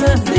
answer me.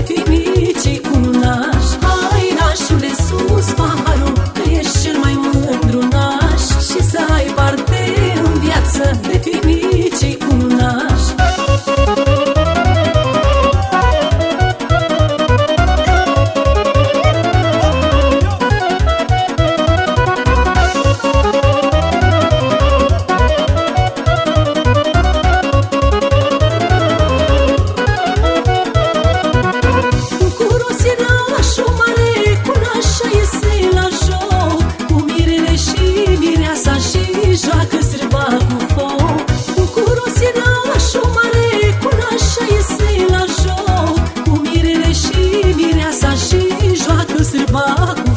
啊